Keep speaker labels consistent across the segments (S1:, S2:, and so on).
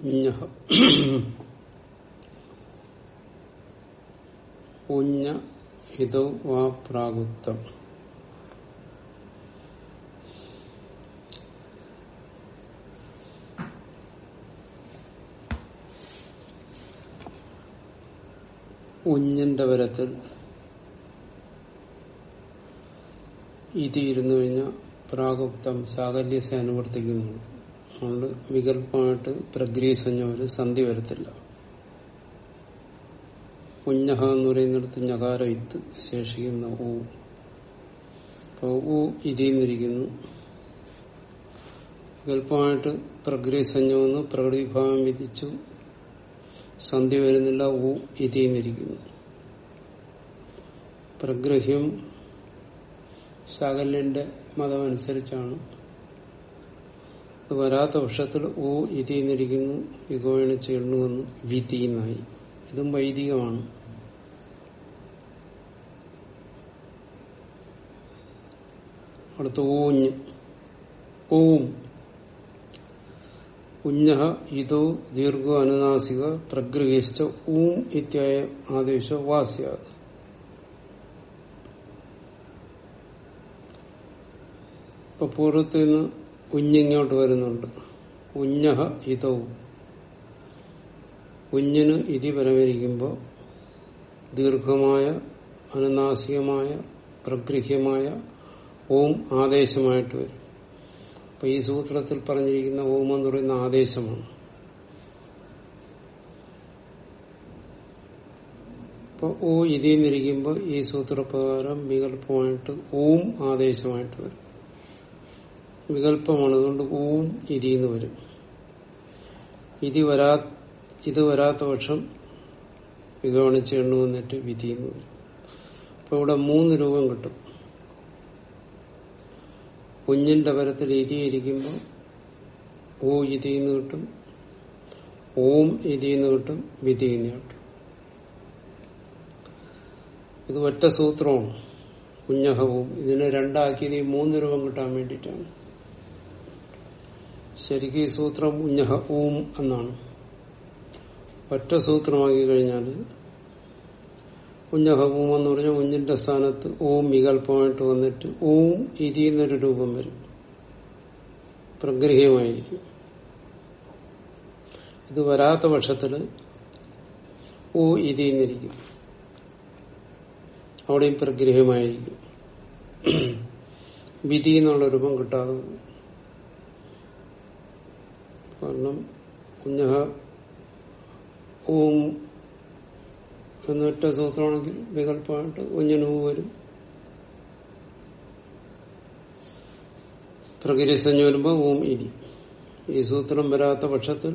S1: ഉഞ്ഞ പ്രാഗുപ്തം. ഉഞ്ഞിന്റെ പരത്തിൽ ഇത് ഇരുന്നു കഴിഞ്ഞാൽ പ്രാഗുപ്തം ശാകല്യസെ അനുവർത്തിക്കുന്നു അതുകൊണ്ട് വികല്പമായിട്ട് പ്രഗ്രീസഞ്ഞ ഒരു സന്ധി വരത്തില്ല. ഉഞ്ഞഹ എന്ന് പറയുന്നിടത്ത് ഞകാര ഇത്ത് ശേഷിക്കുന്ന ഊ. അപ്പോൾ ഊ ഇതിരിക്കുന്നു വികല്പമായിട്ട് പ്രഗ്രീസഞ്ജമെന്ന് പ്രകൃതിഭാവം വിധിച്ചു സന്ധി വരുന്നില്ല ഊ ഇതിരിക്കുന്നു പ്രഗ്രഹ്യം ശാകല്യന്റെ മതമനുസരിച്ചാണ്. അത് വരാത്ത പക്ഷത്തിൽ ഓ ഇതിന്നിരിക്കുന്നു ഇഗോയണ വിധി എന്നായി ഇതും വൈദികമാണ്. അടുത്ത ഊഞ്ഞ്. ഓം ഉഞ്ഞ ഇതോ ദീർഘ അനുനാസിക പ്രഗ്രഹിച്ച ഊം ഇത്യായ ആദേശ വാസ്യ. ഇപ്പൊ പൂർവത്തിൽ നിന്ന് ഉഞ്ഞിങ്ങോട്ട് വരുന്നുണ്ട്. കുഞ്ഞഹ ഇതവും കുഞ്ഞിന് ഇതി പരമരിക്കുമ്പോൾ ദീർഘമായ അനുനാസികമായ പ്രഗൃഹ്യമായ ഓം ആദേശമായിട്ട് വരും. അപ്പൊ ഈ സൂത്രത്തിൽ പറഞ്ഞിരിക്കുന്ന ഓം എന്ന് പറയുന്ന ആദേശമാണ്. അപ്പൊ ഓ ഇതിന്നിരിക്കുമ്പോൾ ഈ സൂത്രപ്രകാരം വികല്പമായിട്ട് ഓം ആദേശമായിട്ട് വരും. വികല്പമാണ് അതുകൊണ്ട് ഊം ഓം ഇതിന്ന് വരും ഇതി വരാ ഇത് വരാത്ത പക്ഷം വിഗവണിച്ച് എണ്ണു എന്നിട്ട് വിധി എന്ന് വരും അപ്പൊ ഇവിടെ മൂന്ന് രൂപം കിട്ടും. കുഞ്ഞിന്റെ പരത്തിൽ ഇരിയിരിക്കുമ്പോൾ ഇതി എന്ന് കിട്ടും ഓം ഇതി എന്ന് കിട്ടും വിധി എന്ന് കിട്ടും. ഇത് ഒറ്റ സൂത്രമാണ്. കുഞ്ഞഹവും. ഇതിനെ രണ്ടാക്കിയത് ഈ മൂന്ന് രൂപം കിട്ടാൻ വേണ്ടിയിട്ടാണ്. ശരിക്കും ഈ സൂത്രം ഉഞ്ഞഹ ഊം എന്നാണ്. ഒറ്റ സൂത്രമാക്കി കഴിഞ്ഞാൽ ഉഞ്ഞഹ ഊം എന്ന് പറഞ്ഞാൽ ഉഞ്ഞിന്റെ സ്ഥാനത്ത് ഓം വികല്പമായിട്ട് വന്നിട്ട് ഓം ഇതി എന്നൊരു രൂപം വരും. പ്രഗ്രഹീയമായിരിക്കും. ഇത് വരാത്ത പക്ഷത്തിൽ ഊ ഇതി എന്നിരിക്കും. അവിടെയും പ്രഗ്രഹീയമായിരിക്കും. വിധി എന്നുള്ള രൂപം കിട്ടാതെ കാരണം കുഞ്ഞഹ ഓം എന്നൊറ്റ സൂത്രമാണെങ്കിൽ വികല്പമായിട്ട് കുഞ്ഞിനൂ വരും. പ്രകൃതിസഞ്ജ വരുമ്പോൾ ഓം ഇരി ഈ സൂത്രം വരാത്ത പക്ഷത്തിൽ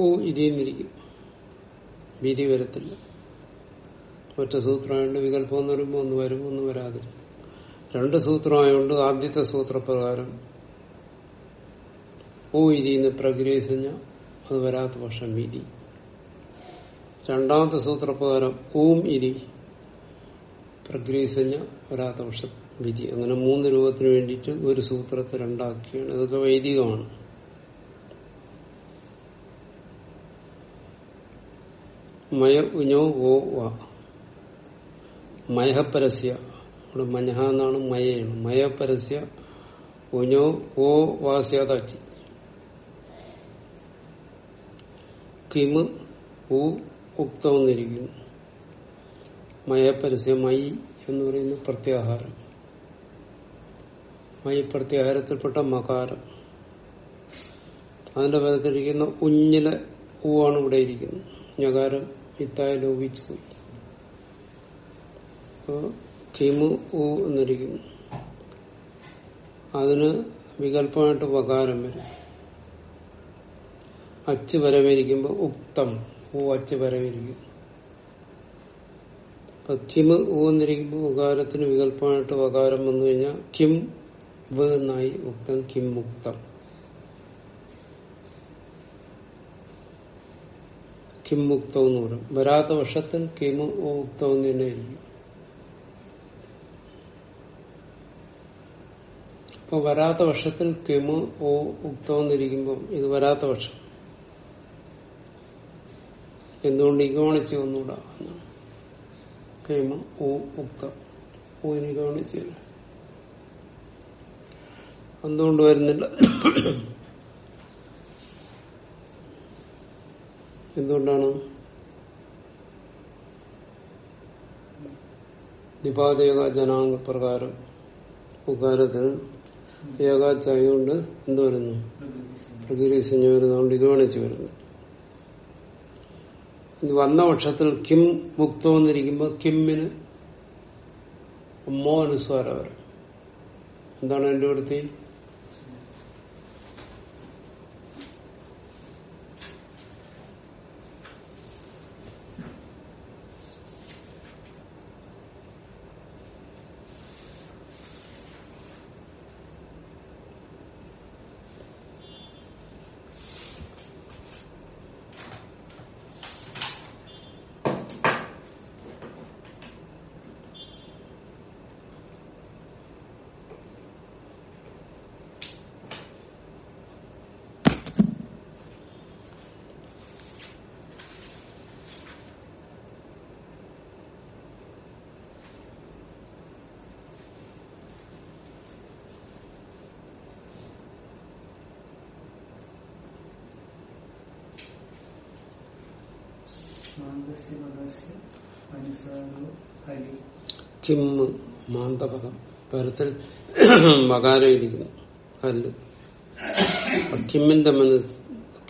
S1: ഓ ഇതിന്നിരിക്കും. വിധി വരത്തില്ല. ഒറ്റ സൂത്രമായിട്ട് വികല്പം എന്ന് വരുമ്പോൾ ഒന്ന് വരും ഒന്ന് വരാതിരിക്കും. രണ്ട് സൂത്രമായതുകൊണ്ട് ആദ്യത്തെ സൂത്രപ്രകാരം ഓ ഇതിന്ന് പ്രഗ്രഹിച്ച അത് വരാത്ത പക്ഷം ഇരി രണ്ടാമത്തെ സൂത്രപ്രകാരം ഓം ഇരി പ്രഗ്രഹിച്ച വരാത്ത പക്ഷം വിധി. അങ്ങനെ മൂന്ന് രൂപത്തിന് വേണ്ടിയിട്ട് ഒരു സൂത്രത്തെ രണ്ടാക്കിയാണ്. ഇതൊക്കെ വൈദികമാണ്. മയ ഉഞ്ഞോ ഓ വ മയഹപരസ്യ ഇവിടെ മഞ്ഞഹ എന്നാണ് മയയാണ് മയ പരസ്യ ഒനോ ഓ വാസ്യാതാക്കി കിമ് ഊ ഉക്തമെന്നിരിക്കുന്നു മയപരസ്യ മൈ എന്ന് പറയുന്ന പ്രത്യാഹാരം. മൈ പ്രത്യാഹാരത്തിൽപ്പെട്ട മകാരം. അതിന്റെ പദത്തിരിക്കുന്ന ഉഞ്ഞിലെ ഊവാണ് ഇവിടെ ഇരിക്കുന്നത്. ഞകാരം ഇത്തായ ലോപിച്ചു പോയി. കിമു ഉ എന്നിരിക്കും അതിന് വികല്പമായിട്ട് ഉപകാരം വരും. അച്ച് വരവിരിക്കുമ്പോൾ ഉക്തം. ഊ അച്ച് വരവിരിക്കും അപ്പൊ കിമ് ഊ എന്നിരിക്കുമ്പോൾ ഉകാരത്തിന് വികല്പമായിട്ട് വകാരം വന്നു കഴിഞ്ഞാൽ കിം വ് എന്നായി ഉക്തം കിം മുക്തം. കിം മുക്തം എന്ന് പറയും. വരാത്ത വർഷത്തിൽ കിം ഉക്തം എന്ന് തന്നെ ഇപ്പൊ വരാത്ത വർഷത്തിൽ കെമു ഓ ഉക്തമെന്നിരിക്കുമ്പോൾ ഇത് വരാത്ത വർഷം. എന്തുകൊണ്ട് ഇഗോണിച്ച് ഒന്നുകൂടാ? എന്നാണ് കെമു ഓ ഉക്തം ഓ ഇഗോണിച്ച് എന്തുകൊണ്ട് വരുന്നില്ല? എന്തുകൊണ്ടാണ്? നിപാതേക ജനാംഗ പ്രകാരം ഉകാരത്തിന് ഏകാച്ചായതുകൊണ്ട് എന്ത് വരുന്നു പ്രകൃതി സഞ്ജ വരുന്നതുകൊണ്ട് ഇത് വേണിച്ച് വരുന്നു. ഇത് വന്ന പക്ഷത്തിൽ കിം മുക്തം എന്നിരിക്കുമ്പോൾ കിമ്മിന് അമ്മോ അനുസ്വാര വരും. എന്താണ് എന്റെ അടുത്ത് കിം മാന്തപദം പരത്തിൽ മകാരം ഇരിക്കുന്നു കല്ല്. അപ്പൊ കിമ്മിന്റെ മനസ്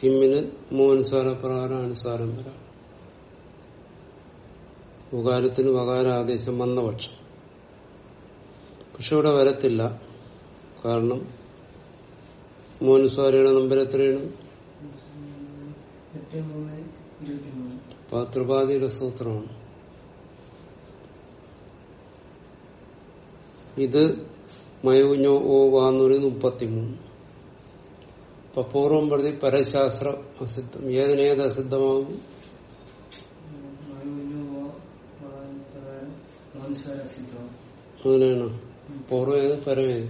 S1: കിമ്മിന് മൂന്നുസ്വാര പ്രകാരം അനുസ്വാരം വരാം ഉകാരത്തിന് വകാര ആദേശം വന്ന പക്ഷം. പക്ഷെ ഇവിടെ വരത്തില്ല. കാരണം മോനുസ്വാരയുടെ നമ്പർ എത്രയാണ്?
S2: എട്ട് മൂന്ന് ഇരുപത്തിമൂന്ന്.
S1: അപ്പൊ ത്രിപാതിയുടെ സൂത്രമാണ് ഇത് മയോഞ്ഞോ ഓ വാന്ന് പറയുന്നത് മുപ്പത്തിമൂന്ന്. അപ്പൊ പൂർവം പ്രതി പരശാസ്ത്ര അസിദ്ധം ഏതിനേത് അസിദ്ധമാകും? അങ്ങനെയാണ്? പൂർവം ഏത് പരമേത്.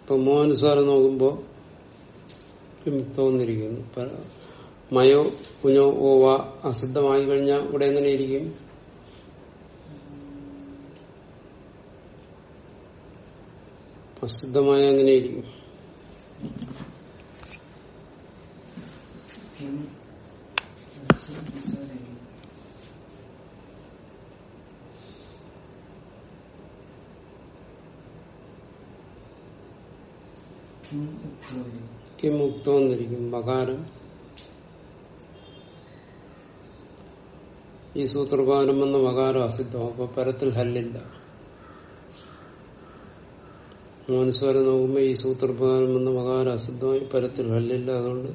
S1: ഇപ്പൊ മോഹനുസ്വാരം നോക്കുമ്പോ വിമുക്തമെന്നിരിക്കുന്നു പ- മയോ കുഞ്ഞോ ഓ വാ അസിദ്ധമായി കഴിഞ്ഞാൽ ഇവിടെ എങ്ങനെയിരിക്കും? അസിദ്ധമായ എങ്ങനെയിരിക്കും
S2: കിം അനുസാരം കിം
S1: മകാരം. ഈ സൂത്രപ്രകാരം എന്ന മകാരം അസിദ്ധം. അപ്പൊ പരത്തിൽ ഹല്ലില്ല. മോനുസ്വാരം നോക്കുമ്പോൾ ഈ സൂത്രപ്രകാരം എന്ന മകാരം അസിദ്ധമായി പരത്തിൽ ഹല്ലില്ല. അതുകൊണ്ട്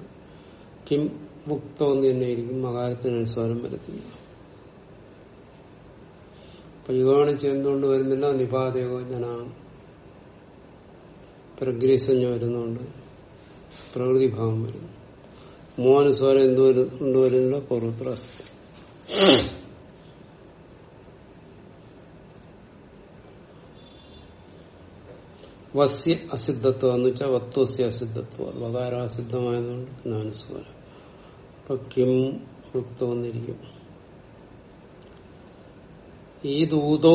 S1: കിം മുക്തം എന്ന് തന്നെയായിരിക്കും മകാരത്തിന് അനുസ്വാരം വരത്തില്ല. അപ്പൊ യുവാണിച്ച് എന്തുകൊണ്ട് വരുന്നില്ല. നിപാതയോ ജനാണ് പ്രഗ്രീസഞ്ജ വരുന്നുണ്ട് പ്രകൃതി ഭാവം വരുന്നു മോഹനുസ്വാരം എന്ത് കൊണ്ടുവരുന്നില്ല പൂർവത്രാസ് വസ്യ അസിദ്ധത്വം എന്ന് വെച്ചാൽ വത്വസ്യ അസിദ്ധത്വം. അത് വകാരാസിദ്ധമായതുകൊണ്ട് നാനുസ്വരം അപ്പൊ കിം മുക്തമെന്നിരിക്കും ഈ ദൂതോ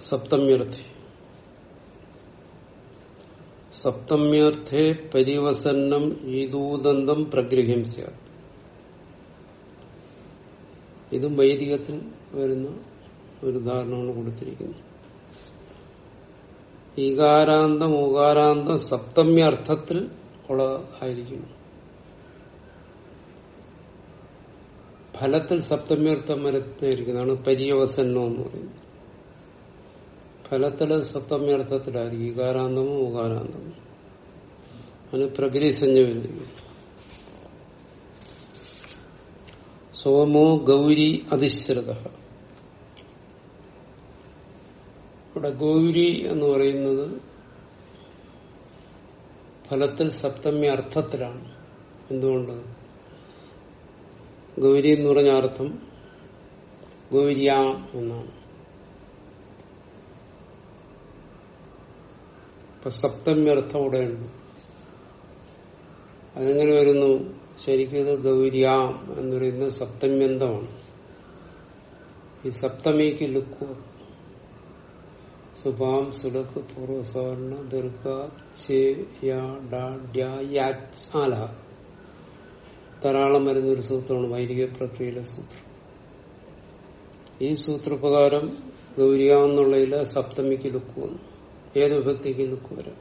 S1: സപ്തമ്യർത്ഥി സപ്തമ്യർത്ഥേ പരിവസന്നം ഈദൂദന്തം പ്രഗ്രഹ്യം സ്യാത് ഇതും വൈദികത്തിൽ വരുന്ന ഒരു ഉദാഹരണമാണ് കൊടുത്തിരിക്കുന്നത്. ഈകാരാന്തം ഊകാരാന്തം സപ്തമ്യർത്ഥത്തിൽ ഉള്ളതായിരിക്കുന്നു ഫലത്തിൽ സപ്തമ്യർത്ഥം വരുത്തിയിരിക്കുന്നതാണ് പര്യവസന്നം എന്ന് പറയുന്നത്. ഫലത്തിൽ സപ്തമ്യർത്ഥത്തിലായിരിക്കും ഈകാരാന്തമോ ഊകാരാന്തമോ അതിന് പ്രകൃതി വരുന്നു സോമോ ഗൗരി അധിശ്രിത ഇവിടെ ഗൗരി എന്ന് പറയുന്നത് ഫലത്തിൽ സപ്തമി അർത്ഥത്തിലാണ് എന്തുകൊണ്ട്? ഗൗരി എന്ന് പറഞ്ഞ അർത്ഥം ഗൗരിയാം എന്നാണ്. ഇപ്പൊ സപ്തമ്യർത്ഥം ഇവിടെയുണ്ട് അതെങ്ങനെ വരുന്നു? ശരിക്കും ഇത് ഗൗരിയാം എന്ന് പറയുന്നത് സപ്തമ്യന്തമാണ്. ഈ സപ്തമിക്ക് ലുക്കു. സുഭാം സുലക്ക് പൂർവസവർണ ദുർഗ ആല. ധാരാളം വരുന്ന ഒരു സൂത്രമാണ് വൈദിക പ്രക്രിയയിലെ സൂത്രം. ഈ സൂത്രപ്രകാരം ഗൗരിയാന്നുള്ളതിൽ സപ്തമിക്ക് ലുക്ക് വന്നു. ഏത് വിഭക്തിക്ക് ലുക്ക് വരാം.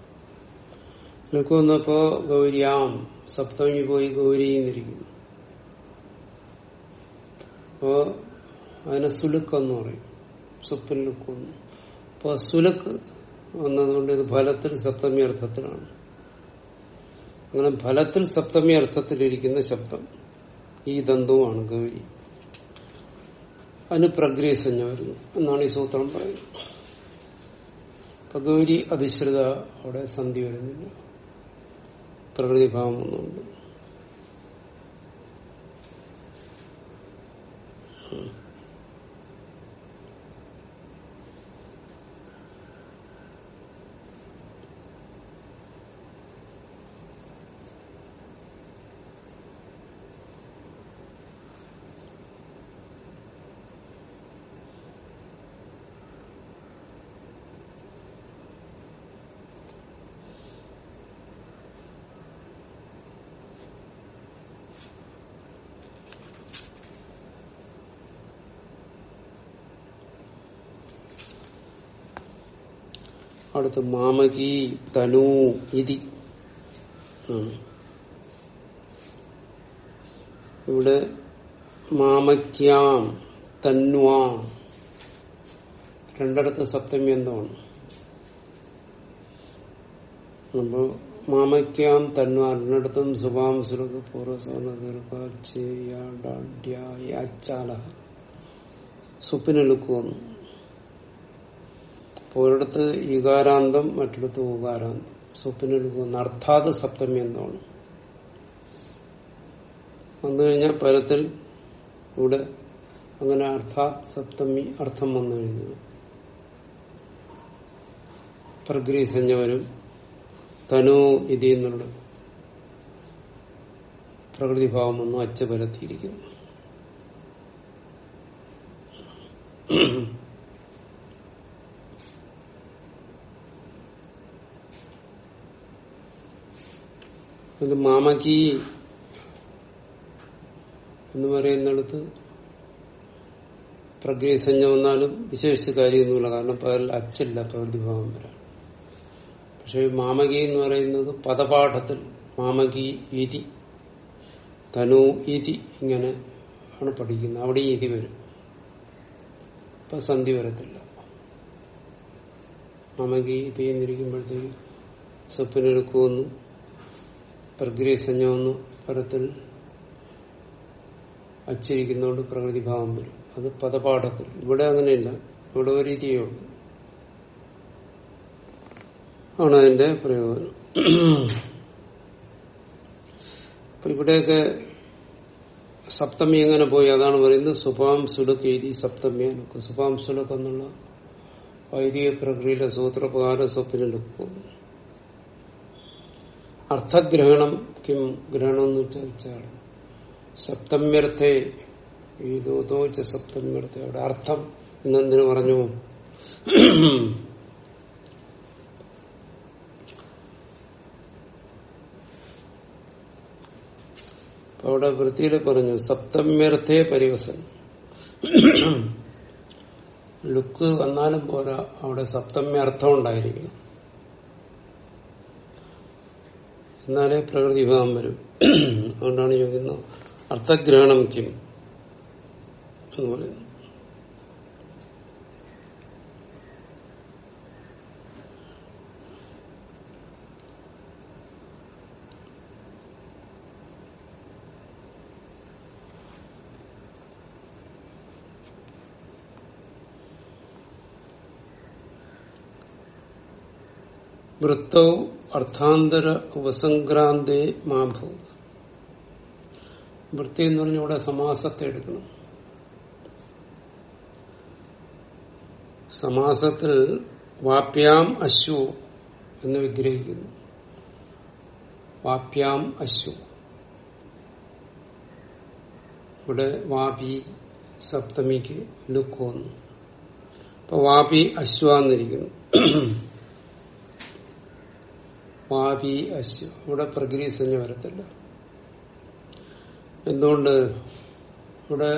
S1: ലുക്ക് വന്നപ്പോ ഗൗരിയാം സപ്തമി പോയി ഗൗരി എന്നിരിക്കുന്നു. അപ്പോ അതിനെ സുലുക്ക് എന്ന് പറയും. സുപ്പൻ നിൽക്കുന്നു അപ്പൊ സുലുക്ക് വന്നതുകൊണ്ട് ഇത് ഫലത്തിൽ സപ്തമി അർത്ഥത്തിലാണ്. അങ്ങനെ ഫലത്തിൽ സപ്തമി അർത്ഥത്തിലിരിക്കുന്ന ശബ്ദം ഈ ദന്തവുമാണ് ഗൗരി. അതിന് പ്രഗ്രേസഞ്ജ വരുന്നു എന്നാണ് ഈ സൂത്രം പറയുന്നത്. ഗൗരി അധിശ്രിത അവിടെ സന്ധി വരുന്നില്ല. പ്രകൃതിഭാവം ഒന്നുണ്ട് അടുത്ത് മാമകി തനു ഇതി. ഇവിടെ മാമക്യാം തന്വാം. രണ്ടിടത്ത് സപ്തമി എന്താണ് അപ്പോ മാമക്യാം തന്വാ രണ്ടിടത്തും സുഭാം സുരക പൂർവസവർണ ദീർഘാല സുപ്പിന് വന്നു ഒരിടത്ത് ഈകാരാന്തം മറ്റിടത്ത് ഊകാരാന്തം. സ്വപ്നം എടുക്കുന്ന അർത്ഥാത് സപ്തമി എന്താണ് വന്നു കഴിഞ്ഞാൽ പരത്തിൽ ഇവിടെ അങ്ങനെ അർത്ഥാത് സപ്തമി അർത്ഥം വന്നു കഴിഞ്ഞു. പ്രകൃതിസഞ്ജവരും വരും തനു ഇതി എന്നുള്ള പ്രകൃതിഭാവം ഒന്നും അച്ച പരത്തിയിരിക്കുന്നു അതിൽ മാമകി എന്ന് പറയുന്നിടത്ത് പ്രഗ്രേസഞ്ജ വന്നാലും വിശേഷിച്ച് കാര്യമൊന്നുമില്ല. കാരണം പകൽ അച്ചില്ല പ്രകൃതിഭാവം വരാൻ. പക്ഷെ മാമകി എന്ന് പറയുന്നത് പദപാഠത്തിൽ മാമകി ഇതി തനു ഇതി ഇങ്ങനെ ആണ് പഠിക്കുന്നത്. അവിടെ ഇതി വരും. ഇപ്പൊ സന്ധി വരത്തില്ല. മാമകി ഇതി എന്നിരിക്കുമ്പോഴത്തേക്ക് സ്വപ്നെടുക്കുമെന്നും പ്രഗ്രേസഞ്ജമെന്ന് പരത്തിൽ അച്ചിരിക്കുന്നതുകൊണ്ട് പ്രകൃതിഭാവം വരും. അത് പദപാഠത്തിൽ. ഇവിടെ അങ്ങനെയില്ല. ഇവിടെ ഒരു രീതിയേ ഉള്ളൂ. ആണ് അതിന്റെ പ്രയോജനം. അപ്പൊ ഇവിടെയൊക്കെ സപ്തമി എങ്ങനെ പോയി? അതാണ് പറയുന്നത് സുപാം സുലക്ക് എഴുതി സപ്തമി സുപാം സുലക്ക് എന്നുള്ള വൈദിക പ്രക്രിയയിലെ സൂത്രപ്രകാരം സ്വപ്നം അർത്ഥഗ്രഹണം കിം ഗ്രഹണം എന്ന് വെച്ചാൽ സപ്തമ്യർത്ഥേ സപ്തമ്യർത്ഥ. അവിടെ അർത്ഥം എന്നെന്തിനു പറഞ്ഞു? അവിടെ വൃത്തിയിൽ പറഞ്ഞു സപ്തമ്യർത്ഥേ പരിവസൻ. ലുക്ക് വന്നാലും പോരാ അവിടെ സപ്തമ്യ അർത്ഥം ഉണ്ടായിരിക്കണം. എന്നാലേ പ്രകൃതി വിഭാഗം വരും. അതുകൊണ്ടാണ് ചോദിക്കുന്നത് അർത്ഥഗ്രഹണം കിം എന്ന് പറയുന്നു വൃത്തവും അർത്ഥാന്തര ഉപസംക്രാന്തേ മാഭൂ വൃത്തി എന്ന് പറഞ്ഞ ഇവിടെ സമാസത്തെ എടുക്കണം. സമാസത്തിൽ വാപ്യാം അശ്വു എന്ന് വിഗ്രഹിക്കുന്നു. വാപ്യാം അശ്വു. ഇവിടെ വാപി സപ്തമിക്ക് ലുക്കോന്നു അപ്പൊ വാപി അശ്വ വാപി അശ്വ. ഇവിടെ പ്രകൃതിസഞ്ജ വരത്തില്ല. എന്തുകൊണ്ട്? ഇവിടെ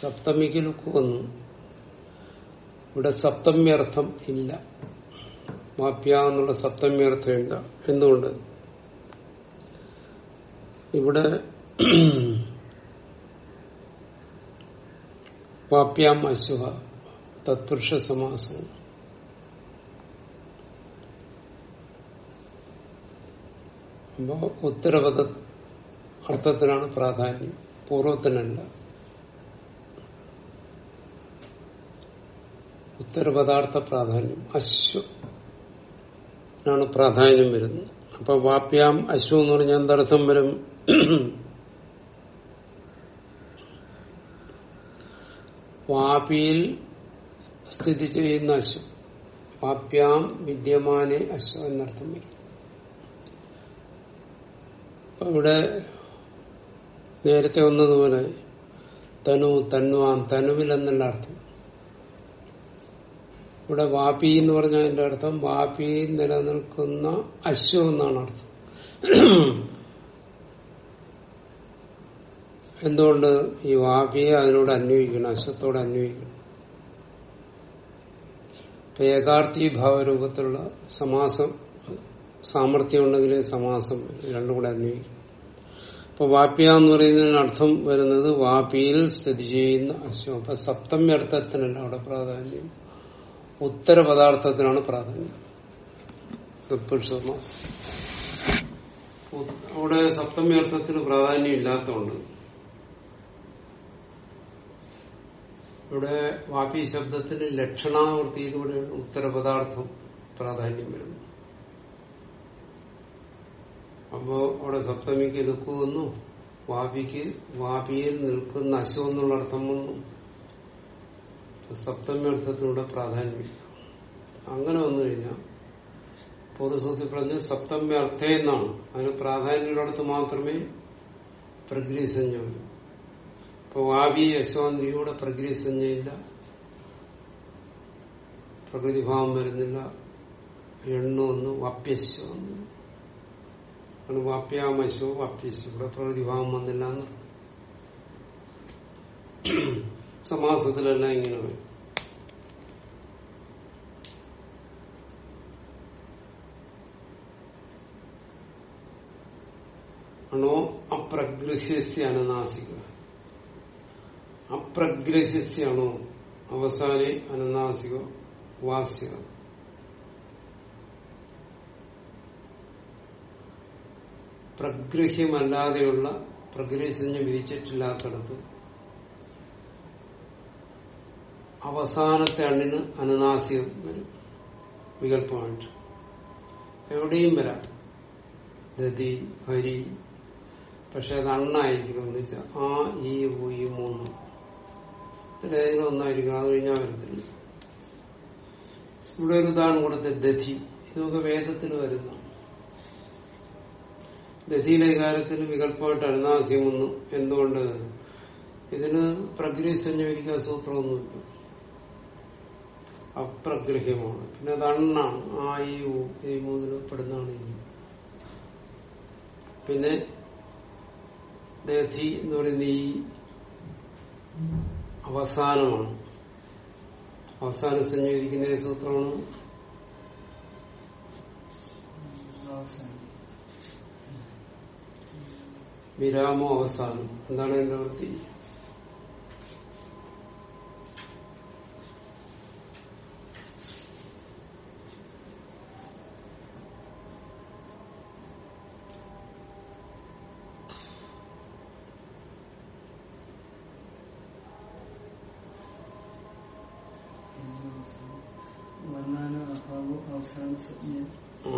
S1: സപ്തമിക്ക് ലുക്ക് വന്നു. ഇവിടെ സപ്തമ്യർത്ഥം ഇല്ല. മാപ്യ എന്നുള്ള സപ്തമ്യർത്ഥം ഇല്ല എന്തുകൊണ്ട്? ഇവിടെ പാപ്യാം അശ്വ തത്പുരുഷ സമാസം അപ്പോ ഉത്തരപദ അർത്ഥത്തിനാണ് പ്രാധാന്യം. പൂർവത്തിനല്ല ഉത്തരപദാർത്ഥ പ്രാധാന്യം. അശ്വനാണ് പ്രാധാന്യം വരുന്നത്. അപ്പൊ വാപ്യാം അശ്വ എന്ന് പറഞ്ഞാൽ എന്തർത്ഥം വരും? വാപിയിൽ സ്ഥിതി ചെയ്യുന്ന അശ്വ. വാപ്യാം വിദ്യമാനെ അശ്വ എന്നർത്ഥം വരും. ഇവിടെ നേരത്തെ വന്നതുപോലെ തനു തന്വാം തനുവിൽ എന്നുള്ള അർത്ഥം. ഇവിടെ വാപി എന്ന് പറഞ്ഞാൽ അതിന്റെ അർത്ഥം വാപ്പി നിലനിൽക്കുന്ന അശ്വം എന്നാണ് അർത്ഥം. എന്തുകൊണ്ട് ഈ വാപിയെ അതിനോട് അന്വയിക്കണം അശ്വത്തോട് അന്വയിക്കണം ഏകാർത്ഥി ഭാവരൂപത്തിലുള്ള സമാസം സാമർഥ്യം ഉണ്ടെങ്കിൽ സമാസം രണ്ടും കൂടെ അന്വയിക്കും അപ്പൊ വാപ്യ എന്ന് പറയുന്നതിന് അർത്ഥം വരുന്നത് വാപിയിൽ സ്ഥിതി ചെയ്യുന്ന അശ്വം. അപ്പൊ സപ്തമ്യ അർത്ഥത്തിനല്ല അവിടെ പ്രാധാന്യം. ഉത്തര പദാർത്ഥത്തിനാണ് പ്രാധാന്യം. തത്പുരുഷ സമാസം. അവിടെ സപ്തമ്യ അർത്ഥത്തിന് പ്രാധാന്യം ഇല്ലാത്തതുകൊണ്ട് ഇവിടെ വാപി ശബ്ദത്തിന് ലക്ഷണാവൃത്തിയിലൂടെയാണ് ഉത്തരപദാർത്ഥം പ്രാധാന്യം വരുന്നത് അപ്പോ അവിടെ സപ്തമിക്ക് നിൽക്കുമെന്നും വാപിക്ക് വാപിയിൽ നിൽക്കുന്ന അശ്വം എന്നുള്ള അർത്ഥം വന്നു. സപ്തമി അർത്ഥത്തിലൂടെ പ്രാധാന്യമില്ല അങ്ങനെ വന്നു കഴിഞ്ഞാൽ പൊതുസൂത്തി പറഞ്ഞ സപ്തമി അർത്ഥം എന്നാണ്. അതിന് പ്രാധാന്യമുള്ളിടത്ത് മാത്രമേ പ്രകൃതിസഞ്ജ വരൂ ഇപ്പൊ വാവി യശോന്തിയുടെ പ്രകൃതിസഞ്ജയില്ല പ്രകൃതിഭാവം വരുന്നില്ല. എണ്ണൊന്ന് വാപ്യശ്വ ആണ് വാപ്യാമശോ വാപ്യശു ഇവിടെ പ്രകൃതിഭാവം വന്നില്ല എന്ന്. സമാസത്തിലെല്ലാം ഇങ്ങനെ വരും അണോ അപ്രഗ്രഹ്യസ്യ അനനാസിക അപ്രഗ്രഹ്യസ്യാണോ? അവസാനെ അനനാസിക വാസ്യ. പ്രഗൃഹ്യമല്ലാതെയുള്ള പ്രഗൃഹസഞ്ജ വിധിച്ചിട്ടില്ലാത്തടത്ത് അവസാനത്തെ അണ്ണിന് അനനാസികം വരും. വികല്പമായിട്ട്. എവിടെയും വരാം. ദതി ഹരി. പക്ഷെ അത് അണ്ണായിരിക്കണം എന്ന് വെച്ചാൽ ആ ഈ ഊ ഈ മൂന്ന്. ഇതിലേതെങ്കിലും ഒന്നായിരിക്കണം അത് കഴിഞ്ഞാൽ വരത്തില്ല. ഇവിടെ ഒരു ഉദാഹരണം കൊടുത്ത ദധി. ഇതൊക്കെ വേദത്തിൽ വരുന്ന ദധിയിലെ കാര്യത്തിന് വികല്പമായിട്ട് അരുണാസ്യം വന്നു എന്തുകൊണ്ട് ഇതിന് പ്രഗ്രഹി സഞ്ജീവിക്കാൻ സൂത്രമൊന്നുമില്ല അപ്രഗ്രഹ്യമാണ് പിന്നെ അത് അണ്ണാണ് ആ ഈ ഊ ഈ മൂന്നിൽ പെടുന്നതാണ് ഈ പിന്നെ ദധി എന്ന് പറയുന്ന ഈ അവസാനമാണ് അവസാനം സഞ്ചരിക്കുന്ന സൂത്രമാണ് വിരാമോ അവസാനം. എന്താണ് എന്റെ വൃത്തി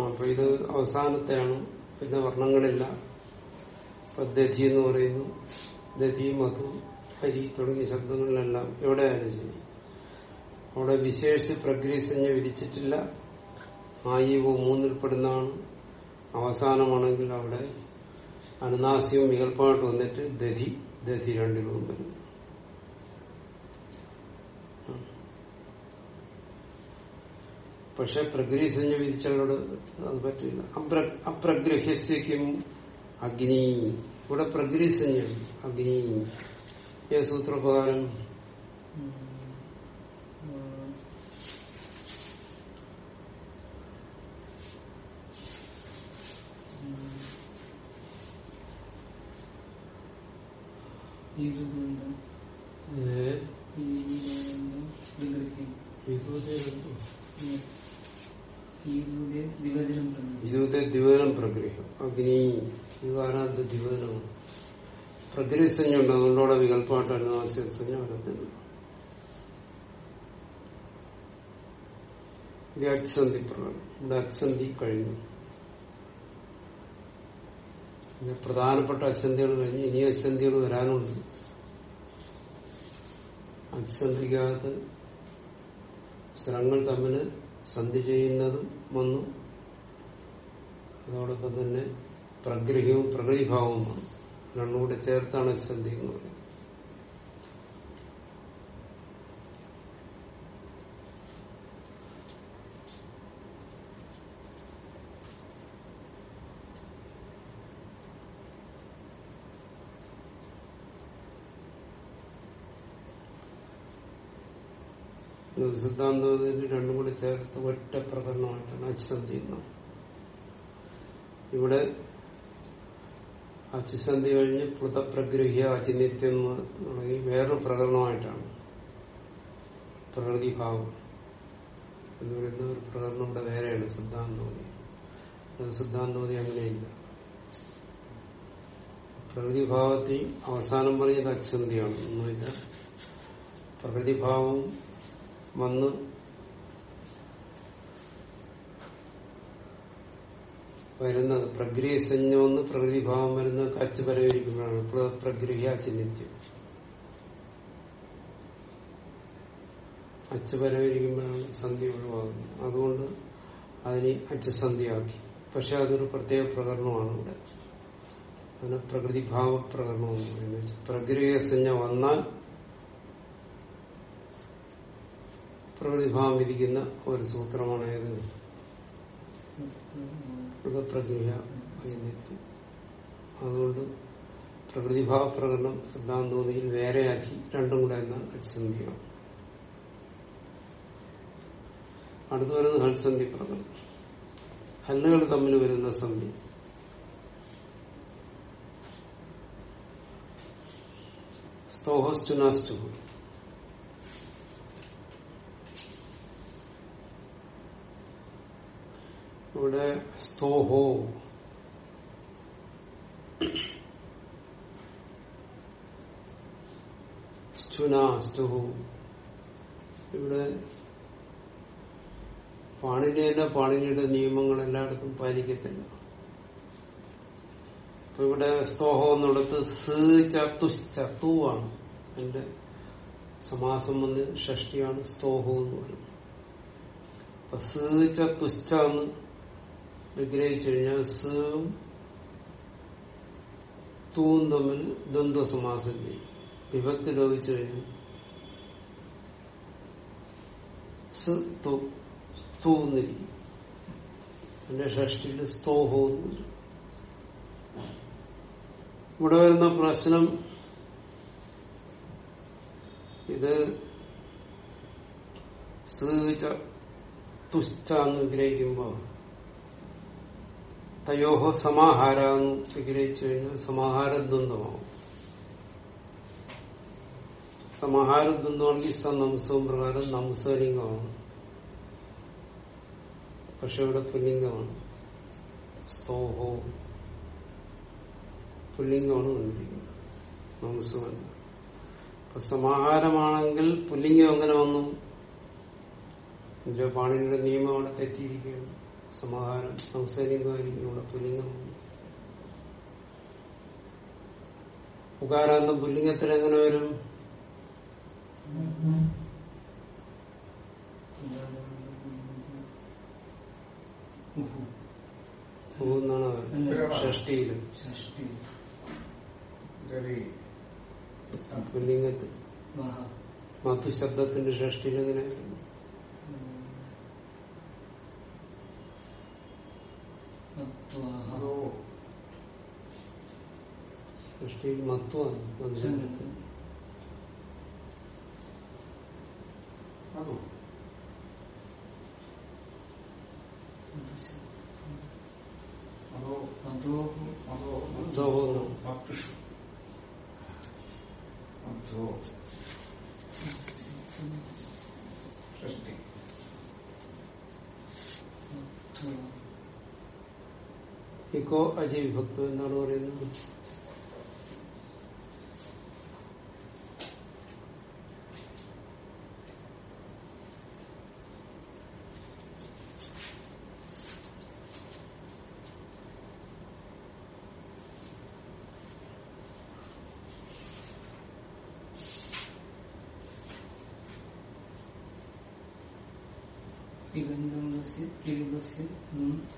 S1: അപ്പൊ ഇത് അവസാനത്തെയാണ്. പിന്നെ വർണങ്ങളില്ല. പദ്ധതി എന്ന് പറയുന്നു. ദധി മധു ഹരി തുടങ്ങിയ ശബ്ദങ്ങളിലെല്ലാം എവിടെയായാലും ശരി? അവിടെ വിശേഷിച്ച് പ്രഗ്രീസഞ്ജ വിധിച്ചിട്ടില്ല. ആയിവോ മൂന്നിൽപ്പെടുന്നതാണ്. അവസാനമാണെങ്കിൽ അവിടെ അനുനാസ്യവും വികല്പമായിട്ട് വന്നിട്ട് ദധി ദധി രണ്ടിലും വരും പക്ഷെ പ്രഗ്രീസഞ്ജ വിധിച്ചവരോട് അത് പറ്റില്ല. അപ്ര അപ്രഗ്രഹ്യസ്യക്കും അഗ്നി ഇവിടെ പ്രഗ്രഹസഞ്ജയാണ് അഗ്നി ഏ സൂത്രപ്രകാരം ഇരുപത് ദ്വിവചനം പ്രഗ്രഹം അഗ്നി വികാരാന്ത ദ്വിവചനമാണ് പ്രഗ്രഹസഞ്ജ ഉണ്ട് അതുകൊണ്ടവിടെ വികല്പമായിട്ട് വരുന്നില്ല ഇത് അക്സന്ധി പ്രകടനം ഇവിടെ കഴിഞ്ഞു പ്രധാനപ്പെട്ട അസന്ധികൾ കഴിഞ്ഞ്. ഇനി അസന്ധികൾ വരാനുണ്ട്. അസന്ധിക്കകത്ത് സ്വരങ്ങൾ തമ്മിൽ സന്ധി ചെയ്യുന്നതും വന്നു. അതോടൊപ്പം തന്നെ പ്രഗ്രഹവും പ്രകൃതിഭാവവുമാണ് രണ്ടും കൂടെ ചേർത്താണ് സന്ധി എന്ന് പറയുന്നത്. സിദ്ധാന്തത്തിൽ രണ്ടും കൂടി ചേർത്ത് ഒറ്റ പ്രകരണമായിട്ടാണ് അച്ഛസന്ധി ഇവിടെ അച്ഛസന്ധി കഴിഞ്ഞ് പ്രഗ്രഹ്യ അചിനിത്യം തുടങ്ങി വേറൊരു പ്രകരണമായിട്ടാണ്. പ്രകൃതിഭാവം എന്ന് പറയുന്ന ഒരു പ്രകരണം ഇവിടെ വേറെയാണ് സിദ്ധാന്തോതി അത് സിദ്ധാന്തോതി അങ്ങനെയില്ല. പ്രകൃതിഭാവത്തിൽ അവസാനം പറഞ്ഞത് അച്ഛന്തിയാണ്. എന്ന് വെച്ചാൽ പ്രകൃതിഭാവം വന്ന് വരുന്നത്. പ്രക്രിയ സഞ്ജമെന്ന് പ്രകൃതി ഭാവം വരുന്ന കച്ച് പരിഹരിക്കുമ്പോഴാണ് പ്ര- പ്രക്രിയ അച്ചിനിത്യം അച്ച് പരവരിക്കുമ്പോഴാണ് സന്ധി ഒഴിവാകുന്നത്. അതുകൊണ്ട് അതിനെ അച്ചസന്ധിയാക്കി. പക്ഷെ അതൊരു പ്രത്യേക പ്രകടനമാണ് ഇവിടെ. അതിന് പ്രകൃതിഭാവ പ്രകടനം എന്ന് പറയുന്നത്. പ്രക്രിയസഞ്ജ വന്നാൽ പ്രകൃതിഭാവം ഇരിക്കുന്ന ഒരു സൂത്രമാണ് ഏത്? അനിത്യം അതുകൊണ്ട് പ്രകൃതിഭാവ പ്രകടനം സിദ്ധാന്തോതിയിൽ വേറെയാക്കി രണ്ടും കൂടെ എന്ന അച്ഛന്തിയാണ് അടുത്ത് വരുന്നത് ഹൽസന്ധി പ്രകടനം. ഹല്ലുകൾ തമ്മിൽ വരുന്ന സന്ധി. സ്തോഹസ്റ്റുനാസ്റ്റു ഇവിടെ സ്തോഹോ. ഇവിടെ പാണിനിയുടെ പാണിനിയുടെ നിയമങ്ങൾ എല്ലായിടത്തും പാലിക്കത്തില്ല. അപ്പൊ ഇവിടെ സ്തോഹോ എന്നുള്ളത് സ് ചത്തു ആണ്. അതിന്റെ സമാസം വന്ന് ഷഷ്ടിയാണ് സ്തോഹോ എന്ന് പറയുന്നത്. അപ്പൊ സ് ചത്തുശ്ച എന്ന് വിഗ്രഹിച്ചു കഴിഞ്ഞാൽ സും തൂം തമ്മിൽ ചെയ്യും വിഭക്തി ലോപിച്ചു കഴിഞ്ഞു സ്തൂന്നിരിക്കും ഷഷ്ടിയിൽ ഇവിടെ വരുന്ന പ്രശ്നം ഇത് തുശ്ച എന്ന് തയോഹോ സമാഹാര എന്ന് വിഗ്രഹിച്ചു കഴിഞ്ഞാൽ സമാഹാരദ്വന്ദ്മാവും സമാഹാരദ്വന്ദ്മാണെങ്കിൽ സംസവും നംസവും പ്രകാരം നംസലിംഗമാണ് പക്ഷെ ഇവിടെ പുല്ലിംഗമാണ്. സ്തോഹോ. പുല്ലിംഗമാണ് വന്നിരിക്കുന്നത് നംസമല്ല അപ്പൊ സമാഹാരമാണെങ്കിൽ പുല്ലിംഗം എങ്ങനെ വന്നു? പാണിയുടെ നിയമം അവിടെ തെറ്റിയിരിക്കുകയാണ്. സമാഹാരം സംസാരിക്കുമായിരിക്കും ഇവിടെ പുല്ലിംഗം ഉകാരാന്തം പുല്ലിംഗത്തിൽ എങ്ങനെ വരും?
S2: ഉഹു.
S1: ഷഷ്ടിയിലും. പുല്ലിംഗത്തിൽ.
S2: മധുശബ്ദത്തിന്റെ
S1: മധു ശബ്ദത്തിന്റെ ഷഷ്ടിയിൽ എങ്ങനെ ഷഷ്ടിയിൽ മത്വമാണ്. മധുശബ്ദത്തിൽ
S3: അതോ അതോ
S2: മധോഹു
S3: അതോ
S1: മധോഹോ
S3: മത്തുഷു മധോ ഷഷ്ടി
S1: ഇക്കോ അജയ് വിഭക്തം എന്നാണ് പറയുന്നത്.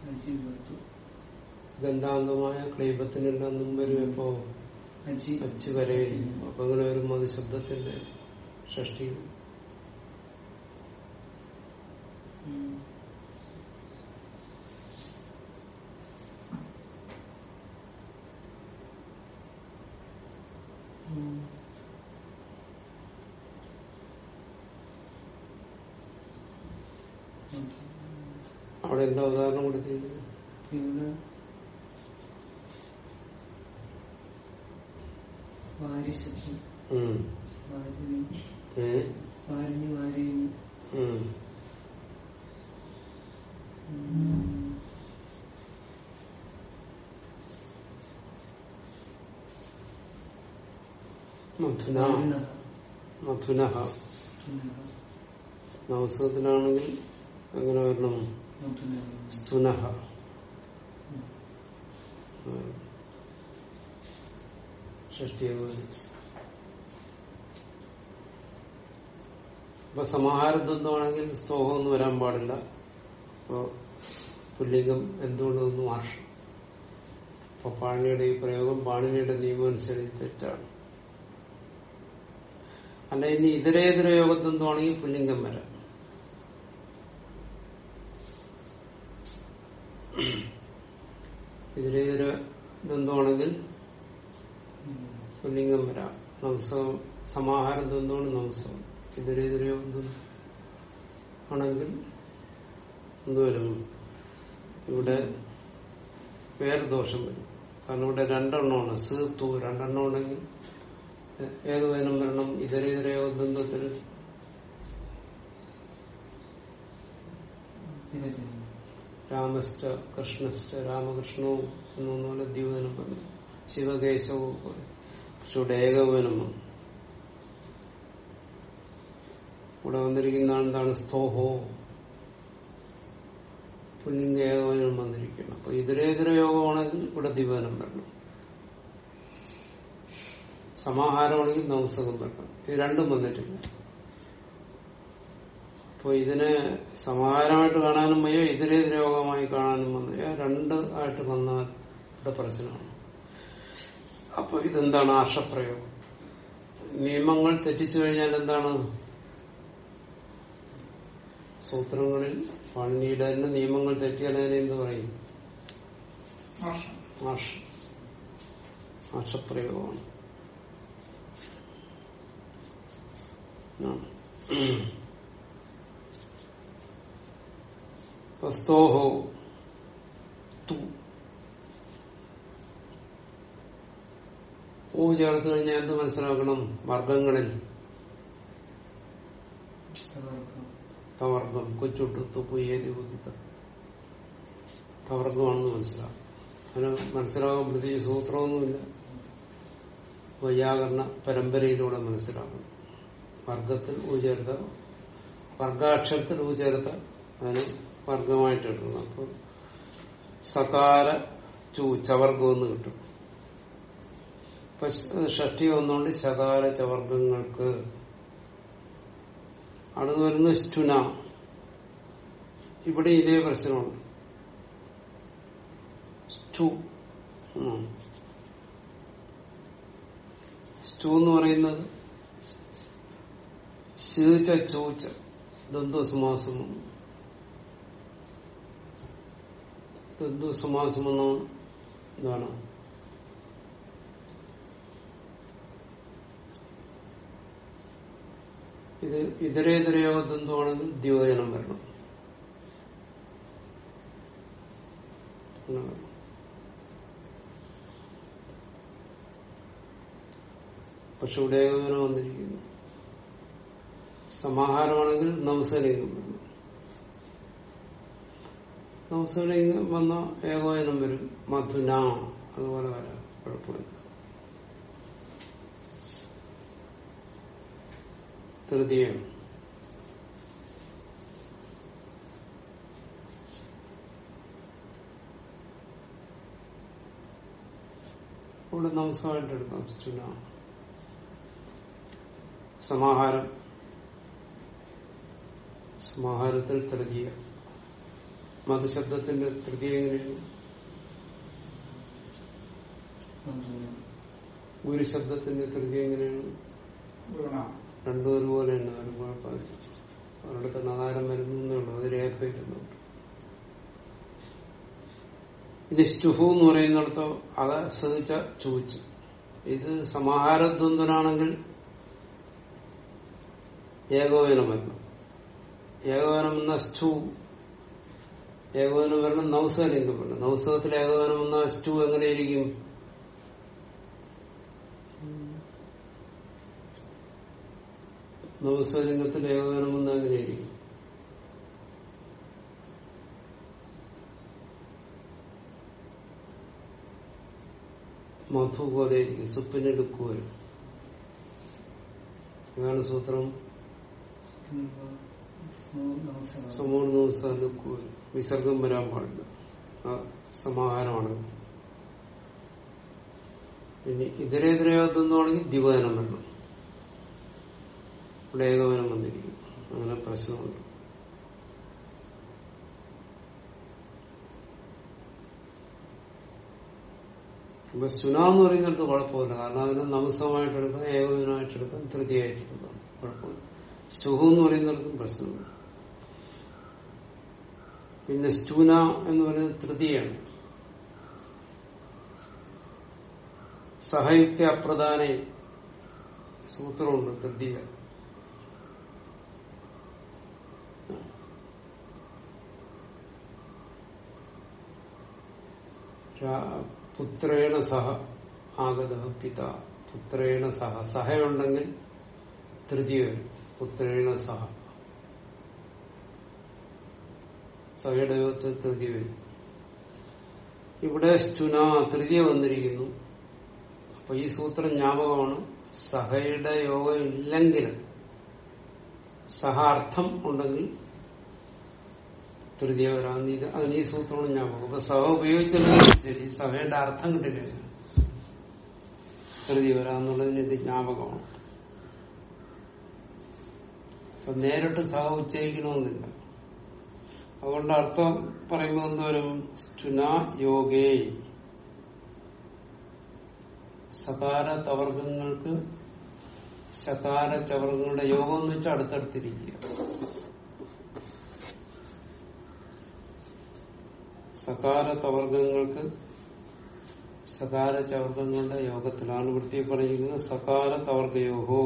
S2: അജീവത്തു
S1: ഗന്ധാംഗമായ ക്ലീപത്തിനെല്ലാം മുമ്പരും ഇപ്പോ അച്ചു വരവില്ല അപ്പൊ അങ്ങനെ വരുമ്പോ അത് ശബ്ദത്തിന്റെ ഷഷ്ടി
S2: ഉം. ഉം.
S1: അവിടെ എന്താ ഉദാഹരണം കൊടുത്തിരിക്കുന്നത്
S2: ഇവിടെ വാരിശബ്ദം
S1: ഉം.
S2: വാരിണി
S1: ഏ?
S2: വാരിണി വാരിണി
S1: ഉം.
S2: ഉം. പുനഃ.
S1: നവസത്തിലാണെങ്കിൽ എങ്ങനെ വരണം. സ്തുനഹ. അപ്പൊ സമാഹാരദ്വന്ദ്വമാണെങ്കിൽ സ്തോഹം ഒന്നും വരാൻ പാടില്ല. അപ്പോ പുല്ലിംഗം എന്തുകൊണ്ടൊന്നും ആർഷം അപ്പൊ പാണിയുടെ ഈ പ്രയോഗം പാണിനിയുടെ നിയമം അനുസരിച്ച് തെറ്റാണ്. അല്ല ഇനി ഇതരേതര യോഗദ്വന്ദ്വമാണെങ്കിൽ പുല്ലിംഗം വരാം. ഇതരേതര ദ്വന്ദ്വമാണെങ്കിൽ. പുല്ലിംഗം വരാം. നംസം സമാഹാരം ദ്വന്ദ്വമാണ് നംസവും യോഗദ്വന്ദ്വം ആണെങ്കിൽ എന്തുവരും ഇവിടെ വേറെ ദോഷം വരും. കാരണം ഇവിടെ രണ്ടെണ്ണമാണ്. സീത്തു രണ്ടെണ്ണം ഉണ്ടെങ്കിൽ ഏ- ഏത് വചനം വരണം. ഇതരേതര
S2: ബന്ധത്തിൽ
S1: രാമസ്റ്റ കൃഷ്ണശ്ച രാമകൃഷ്ണവും എന്നൊന്നുപോലെ ദ്യോതനം പറഞ്ഞു. ശിവകേശവും പോലെ. പക്ഷെ ഇവിടെ ഏകവചനം വന്നു. ഇവിടെ വന്നിരിക്കുന്ന എന്താണ്? സ്തോഹോ. പുല്ലിംഗ ഏകവചനം വന്നിരിക്കണം. അപ്പൊ ഇതരേതര യോഗമാണെങ്കിൽ ഇവിടെ ദിവനം വരണം. സമാഹാരമാണെങ്കിൽ നമസ്കം വെക്കണം ഇത് രണ്ടും വന്നിട്ടില്ല. അപ്പൊ ഇതിനെ സമാഹാരമായിട്ട് കാണാനും വയ്യ ഇതരേതര യോഗമായി കാണാനും വന്നു രണ്ട് ആയിട്ട് വന്നാൽ ഇവിടെ പ്രശ്നമാണ്. അപ്പൊ ഇതെന്താണ് ആശപ്രയോഗം? നിയമങ്ങൾ തെറ്റിച്ചു കഴിഞ്ഞാൽ എന്താണ്? സൂത്രങ്ങളിൽ പണിയുടെ തന്നെ നിയമങ്ങൾ തെറ്റിയാൽ അതിനെ എന്ത് പറയും?
S3: ആശ
S1: ആർഷ ആർഷപ്രയോഗമാണ് ആണ്. ഇപ്പൊ സ്തോഹോ തു. ഊ ചേർത്ത് കഴിഞ്ഞാൽ എന്ത് മനസ്സിലാക്കണം? വർഗങ്ങളിൽ. തവർഗം കൊച്ചുട്ടു തുപ്പു ഏതി ബുദ്ധിത്ത തവർഗമാണെന്ന് മനസ്സിലാവും അതിന് മനസ്സിലാകാൻ പ്രത്യേകിച്ച് സൂത്രമൊന്നുമില്ല. വൈയാകരണ പരമ്പരയിലൂടെ മനസ്സിലാക്കണം. വർഗത്തിൽ ഊചേർത്ത. ചേർത്ത വർഗാക്ഷരത്തിൽ ഊചേർത്ത. ചേർത്ത അതിന് വർഗമായിട്ട് കിട്ടുന്നു അപ്പൊ സകാര ചു ചവർഗം എന്ന് കിട്ടും. ഷഷ്ടി വന്നുകൊണ്ട് ശകാര ചവർഗങ്ങൾക്ക് അടുത്ത് വരുന്ന സ്റ്റുന ഇവിടെ ഇതേ പ്രശ്നമുണ്ട്. സ്റ്റു. സ്റ്റു എന്ന് പറയുന്നത് ശീച്ച ചൂച്ച ദന്തുസമാസം എന്ന് എന്താണ് ഇത് ഇതരേതരയോ ദന്തുവാണെങ്കിൽ ദ്യോജനം വരണം. പക്ഷെ ഇവിടെ വന്നിരിക്കുന്നു. സമാഹാരമാണെങ്കിൽ നവസലിംഗം വരും വന്ന ഏകോചനം വരും. മധുന അതുപോലെ വരാം. കുഴപ്പമില്ല. തൃതീയം. ഇവിടെ നവസമായിട്ട് എടുക്കാം. ചുന സമാഹാരം. സമാഹാരത്തിൽ തൃതീയ. മതശബ്ദത്തിന്റെ തൃതീയ എങ്ങനെയാണ് ഗുരുശബ്ദത്തിന്റെ തൃതീയ എങ്ങനെയാണ് രണ്ടും തന്നെ ഒരു കുഴപ്പമില്ല. അവരുടെ നഗാരം വരുന്നു എന്നുള്ളൂ. അത് രേഖപ്പെട്ടുണ്ട് ഇത് സ്റ്റുഹു എന്ന് പറയുന്നിടത്തോ അത് സഹിച്ച ചൂച്ച് ഇത് സമാഹാരദ്വന്ദ്വനാണെങ്കിൽ ഏകോപനം വരണം ഏകോപനം എന്ന ഏകോപനം വരണം നവസലിംഗം വരണം ഏകോപനം എന്ന സ്റ്റു എങ്ങനെയിരിക്കും? നൗസലിംഗത്തിൽ ഏകവനം എന്ന എങ്ങനെയിരിക്കും? മധു പോലെ ഇരിക്കും. സുപ്പിന് ലുക്ക് വരും സൂത്രം വിസർഗം വരാൻ പാടില്ല. സമാഹാരമാണ്. പിന്നെ ഇതരേതരയാകുന്നതാണെങ്കിൽ ദിവനം വരണം. ഇവിടെ ഏകവനം വന്നിരിക്കും അങ്ങനെ പ്രശ്നമുണ്ട്. ഇപ്പൊ സുന പറയുന്നിടത്ത് കുഴപ്പമില്ല. കാരണം അതിനെ നമസമായിട്ടെടുക്കാം ഏകവനമായിട്ടെടുക്കാം തൃതിയായിട്ടെടുക്കാം കുഴപ്പമില്ല. സ്റ്റുഹു എന്ന് പറയുന്നിടത്തും പ്രശ്നമില്ല പിന്നെ സ്റ്റൂന എന്ന് പറയുന്നത് തൃതിയാണ്. സഹയുക്തി അപ്രധാന സൂത്രമുണ്ട് തൃതീയ. പുത്രേണ സഹ ആഗത പിത. പുത്രേണ സഹ. സഹയുണ്ടെങ്കിൽ തൃതീയ വരും. പുത്രേണ സഹ. സഹയുടെ തൃതീയ ഇവിടെ സ്റ്റുന തൃതീയ വന്നിരിക്കുന്നു. അപ്പൊ ഈ സൂത്രം ജ്ഞാപകമാണ്. സഹയുടെ യോഗം ഇല്ലെങ്കിൽ സഹാർത്ഥം ഉണ്ടെങ്കിൽ തൃതീയ വരാ. അതിന് ഈ സൂത്രമാണ് ജ്ഞാപകം. അപ്പൊ സഹ ഉപയോഗിച്ചില്ലെങ്കിൽ ശരി സഹയുടെ അർത്ഥം കിട്ടില്ല തൃതീയ വരാന്നുള്ളതിന് ഇത് ജ്ഞാപകമാണ്. അപ്പൊ നേരിട്ട് സഹ ഉച്ചരിക്കണമെന്നില്ല. അതുകൊണ്ട് അർത്ഥം പറയുമ്പോൾ എന്തോരും സ്റ്റുന യോഗേ. സകാര തവർഗങ്ങൾക്ക് സകാര ചവർഗങ്ങളുടെ യോഗം എന്ന് വെച്ചാൽ അടുത്തടുത്തിരിക്കുക. സകാര തവർഗങ്ങൾക്ക് സകാര ചവർഗങ്ങളുടെ യോഗത്തിലാണ് വൃത്തി പറഞ്ഞിരിക്കുന്നത് സകാര തവർഗയോഹോ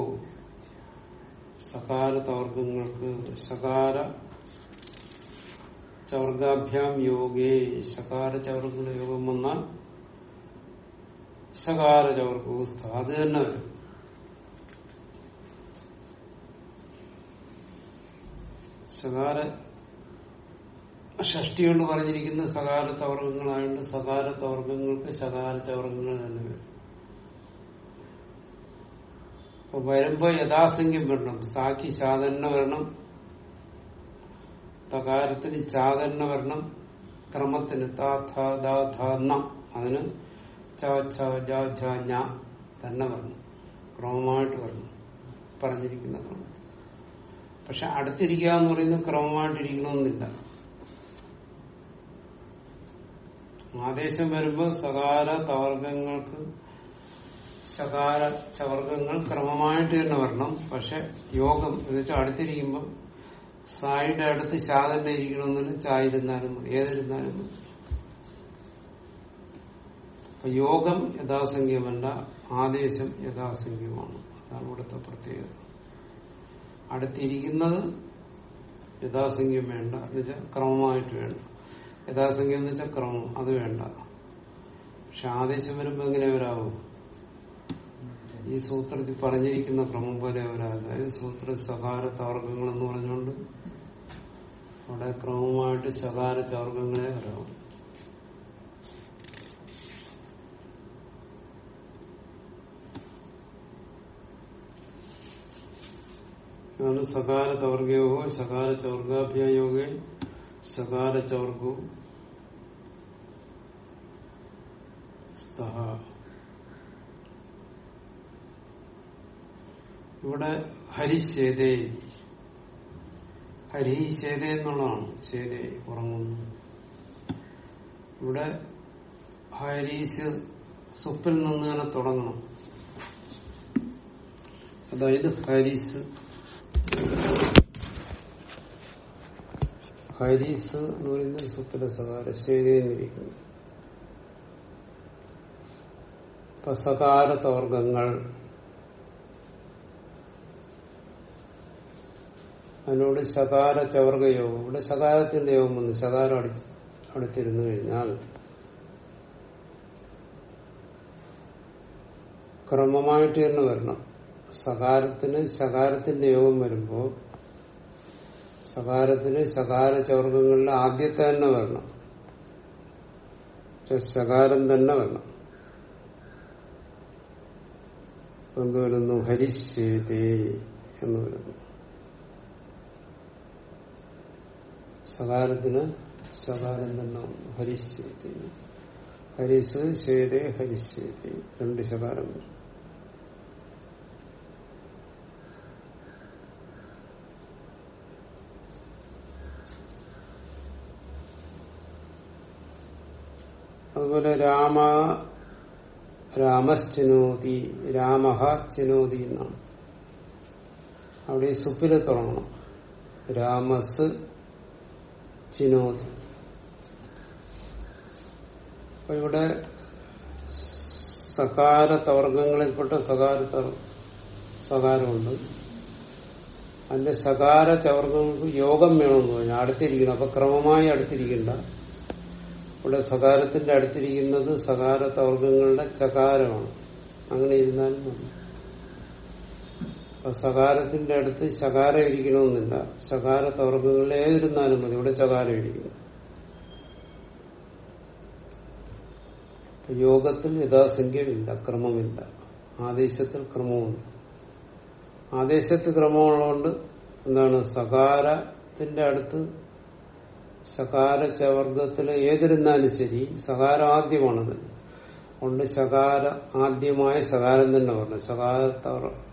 S1: സകാര തവർഗങ്ങൾക്ക് സകാര ചവർഗാഭ്യാം യോഗേ. സകാര ചവർഗങ്ങളുടെ യോഗം വന്നാൽ സകാര ചവർഗസ്ഥ അത് തന്നെ വരും. സകാര ഷഷ്ടി കൊണ്ട് പറഞ്ഞിരിക്കുന്ന തവർഗങ്ങൾക്ക് സകാര ചവർഗങ്ങൾ തന്നെ വരും. അപ്പൊ വരുമ്പോ യഥാസംഖ്യം വരണം. സാക്കി ചാതന്ന വരണം. തകാരത്തിന് ചാതന്നെ വരണം. ക്രമത്തിന് അതിന് ച ജ ഞ തന്നെ വരണം. ക്രമമായിട്ട് വരണം. പറഞ്ഞിരിക്കുന്ന ക്രമം പക്ഷെ അടുത്തിരിക്കുക എന്ന് പറയുന്നത് ക്രമമായിട്ടിരിക്കണമെന്നില്ല. ആദേശം വരുമ്പോൾ സകാല തവർഗങ്ങൾക്ക് സകാല ചവർഗങ്ങൾ ക്രമമായിട്ട് തന്നെ വരണം. പക്ഷെ യോഗം എന്ന് വെച്ചാൽ അടുത്തിരിക്കുമ്പോൾ സായിയുടെ അടുത്ത് ഷാ തന്നെ ഇരിക്കണമെന്നില്ല ചായിരുന്നാലും ഏതിരുന്നാലും അപ്പൊ യോഗം യഥാസംഖ്യമല്ല ആദേശം യഥാസംഖ്യമാണ്. അതാണ് ഇവിടുത്തെ പ്രത്യേകത. അടുത്തിരിക്കുന്നത് യഥാസംഖ്യം വേണ്ട എന്നുവെച്ചാൽ ക്രമമായിട്ട് വേണ്ട. യഥാസംഖ്യം എന്ന് വെച്ചാൽ ക്രമം അത് വേണ്ട. പക്ഷെ ആദേശം വരുമ്പോ എങ്ങനെ വരാവും? ഈ സൂത്രത്തിൽ പറഞ്ഞിരിക്കുന്ന ക്രമം പോലെ അതായത് സൂത്ര സകാര തവർഗങ്ങൾ എന്ന് പറഞ്ഞുകൊണ്ട് അവിടെ ക്രമമായിട്ട് സകാര ചവർഗങ്ങളെ വരാം. അതാണ് സകാര തവർഗയോഗോ സകാര ചവർഗാഭ്യായോഗേ ചവർഗോ ഇവിടെ ഹരിശേതേ ഹരി ശേത എന്നുള്ളതാണ്. ശേതേ ഉറങ്ങുന്നു. ഇവിടെ ഹരീസ് സ്വപ്പിൽ നിന്ന് തന്നെ തുടങ്ങണം. അതായത് ഹരീസ് ഹരീസ് എന്ന് പറയുന്നത് സുപ്പിലെ സകാര ശേതേന്നിരിക്കുന്നു ഇപ്പൊ സകാര തവർഗങ്ങൾ അതിനോട് ശകാര ചവർഗ യോഗം. ഇവിടെ ശകാരത്തിന്റെ യോഗം വന്നു ശകാരം അടി അടുത്തിരുന്നു കഴിഞ്ഞാൽ ക്രമമായിട്ട് തന്നെ വരണം. സകാരത്തിന് ശകാരത്തിന്റെ യോഗം വരുമ്പോ സകാരത്തിന് ശകാര ചവർഗങ്ങളിൽ ആദ്യത്തെ തന്നെ വരണം. ശകാരം തന്നെ വരണം. എന്ത് വരുന്നു എന്ന് വരുന്നു. സകാരത്തിന് സകാരം തന്നെ ഹരിശ്ചേത്തി ഹരിസ് ശേതേ ഹരിശ്ചേത്തി രണ്ട് ശകാരം അതുപോലെ രാമ രാമശ്ചിനോതി രാമഹ ചിനോതി എന്നാണ്. അവിടെ സുപ്പിൽ തുടങ്ങണം. രാമസ് ചിനോതി അപ്പൊ ഇവിടെ സകാര തവർഗങ്ങളിൽപ്പെട്ട സകാര സകാരമുണ്ട്. അതിന്റെ സകാര ചവർഗങ്ങൾക്ക് യോഗം വേണമെന്ന് പറഞ്ഞു. അടുത്തിരിക്കണം അപ്പൊ ക്രമമായി അടുത്തിരിക്കണ്ട. ഇവിടെ സകാരത്തിന്റെ അടുത്തിരിക്കുന്നത് സകാര തവർഗങ്ങളുടെ ചകാരമാണ്. അങ്ങനെ ഇരുന്നാലും മതി. സകാരത്തിന്റെ അടുത്ത് ശകാരം ഇരിക്കണമെന്നില്ല. ശകാര തവർക്കുകളിൽ ഏതിരുന്നാലും മതി. ഇവിടെ ശകാരം ഇരിക്കുന്നു യോഗത്തിൽ യഥാസംഖ്യമില്ല ക്രമമില്ല. ആദേശത്തിൽ ക്രമമുണ്ട് ആദേശത്ത് ക്രമമുള്ളതുകൊണ്ട് എന്താണ്? സകാരത്തിന്റെ അടുത്ത് സകാര ചവർഗത്തിൽ ഏതിരുന്നാലും ശരി സകാരം ആദ്യമാണത് അതുകൊണ്ട് ശകാര ആദ്യമായ സകാരം തന്നെ പറഞ്ഞു. സകാര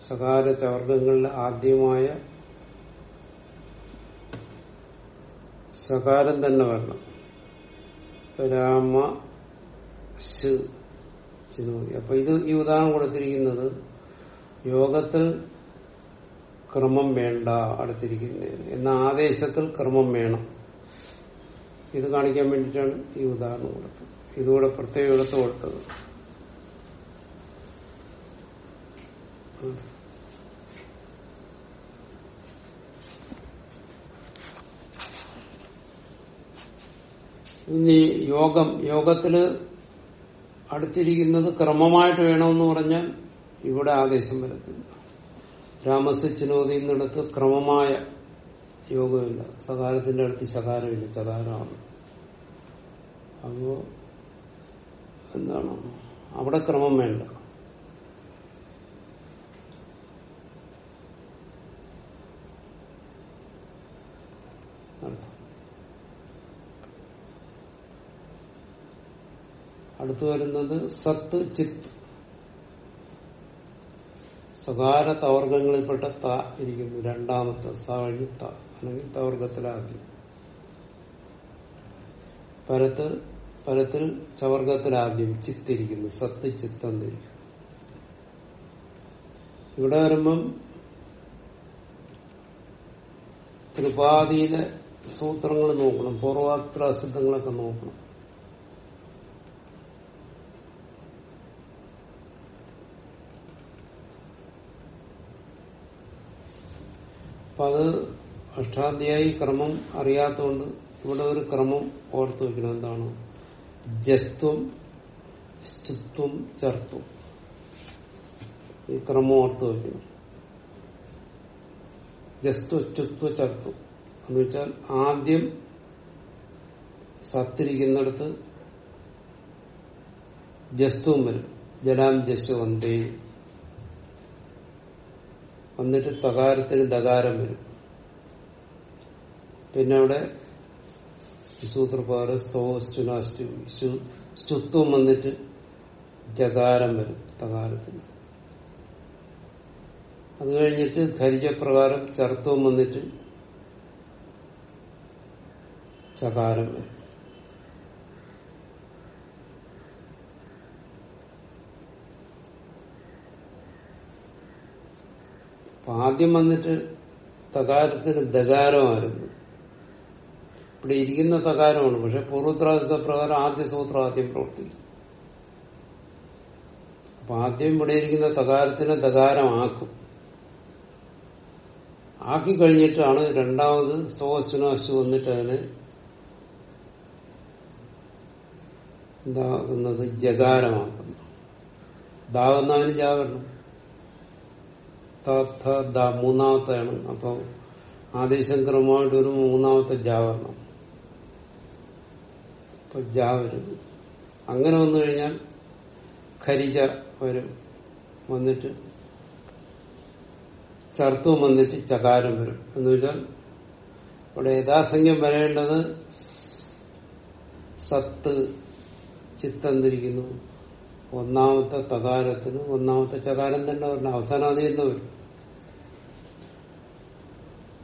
S1: സകാര ചവർഗങ്ങളിലെ ആദ്യമായ സകാരം തന്നെ വരണം. രാമ ചിനോതി അപ്പൊ ഇത് ഈ ഉദാഹരണം കൊടുത്തിരിക്കുന്നത് യോഗത്തിൽ ക്രമം വേണ്ട അടുത്തിരിക്കുന്നതിന്. എന്ന ആദേശത്തിൽ ക്രമം വേണം. ഇത് കാണിക്കാൻ വേണ്ടിയിട്ടാണ് ഈ ഉദാഹരണം കൊടുത്തത്. ഇതുകൂടെ പ്രത്യേക എടുത്ത് കൊടുത്തത്. ഇനി യോഗം യോഗത്തിൽ അടുത്തിരിക്കുന്നത് ക്രമമായിട്ട് വേണമെന്ന് പറഞ്ഞാൽ ഇവിടെ ആദേശം വരത്തില്ല. രാമസ്യച്ചിനോതി എന്നിടത്ത് ക്രമമായ യോഗമില്ല. സകാരത്തിന്റെ അടുത്ത് ശകാരമില്ല. ചകാരമാണ്. അപ്പോ എന്താണ്? അവിടെ ക്രമം വേണ്ട അർത്ഥം. അടുത്തു വരുന്നത് സത്ത് ചിത്ത്. സകാര തവർഗങ്ങളിൽപ്പെട്ട ത ഇരിക്കുന്നു. രണ്ടാമത്തെ സ കഴിഞ്ഞ് ത അല്ലെങ്കിൽ തവർഗത്തിലാദ്യം പരത്ത് പരത്തിൽ ചവർഗത്തിലാദ്യം ചിത്തിരിക്കുന്നു. സത്ത് ചിത്തം തിരിക്കും ഇവിടെ വരുമ്പം ത്രിപാതിയിലെ സൂത്രങ്ങൾ നോക്കണം. പൂർവാത്ര അസിദ്ധങ്ങളൊക്കെ നോക്കണം. അപ്പൊ അത് അഷ്ടാധ്യായി ക്രമം അറിയാത്തതുകൊണ്ട് ഇവിടെ ഒരു ക്രമം ഓർത്തു വെക്കണം. എന്താണ്? ജസ്ത്വം സ്തുത്വം ചർത്തും. ഈ ക്രമം ഓർത്തു വെക്കണം. ജസ്ത്വ സ്തുത്വ ചർത്തും. എന്ന് വെച്ചാൽ ആദ്യം സത്തിരിക്കുന്നിടത്ത് ജസ്തുവും വരും. ജലാം ജസ് വന്തേ വന്നിട്ട് തകാരത്തിന് ദകാരം വരും. പിന്നെ അവിടെ സൂത്രപ്രകാരം സ്തോ സ്റ്റുനാസ്റ്റു സ്തുത്വം വന്നിട്ട് ജകാരം വരും തകാരത്തിന്. അത് കഴിഞ്ഞിട്ട് ഖരിജപ്രകാരം ചർത്തവും വന്നിട്ട് ചകാരം വരും. അപ്പൊ ആദ്യം വന്നിട്ട് തകാരത്തിന് ദകാരമായിരുന്നു ഇവിടെ ഇരിക്കുന്ന തകാരമാണ് പക്ഷെ പൂർവത്രാസ പ്രകാരം ആദ്യ സൂത്രം ആദ്യം പ്രവർത്തിക്കും അപ്പൊ ആദ്യം ഇവിടെ ഇരിക്കുന്ന തകാരത്തിനെ ദകാരമാക്കും ആക്കി കഴിഞ്ഞിട്ടാണ് രണ്ടാമത് സ്തോസ്റ്റുനാശു വന്നിട്ട് അതിനെ എന്താകുന്നത് ജകാരമാക്കുന്നു ദാകുന്നവന് മൂന്നാമത്തെയാണ് അപ്പൊ ആദേശക്രമമായിട്ട് ഒരു മൂന്നാമത്തെ ജാവരണം അപ്പൊ ജാ വരുന്നു അങ്ങനെ വന്നു കഴിഞ്ഞാൽ ഖരിജ വരും. വന്നിട്ട് ചർത്തും വന്നിട്ട് ചകാരം വരും. എന്ന് വെച്ചാൽ ഇവിടെ യഥാസംഖ്യം വരേണ്ടത് സത്ത് ചിത്തം തിരിക്കുന്നു ഒന്നാമത്തെ തകാരത്തിന് ഒന്നാമത്തെ ചകാരം തന്നെ വരണം. അവസാനം അതിൽ നിന്ന് വരും.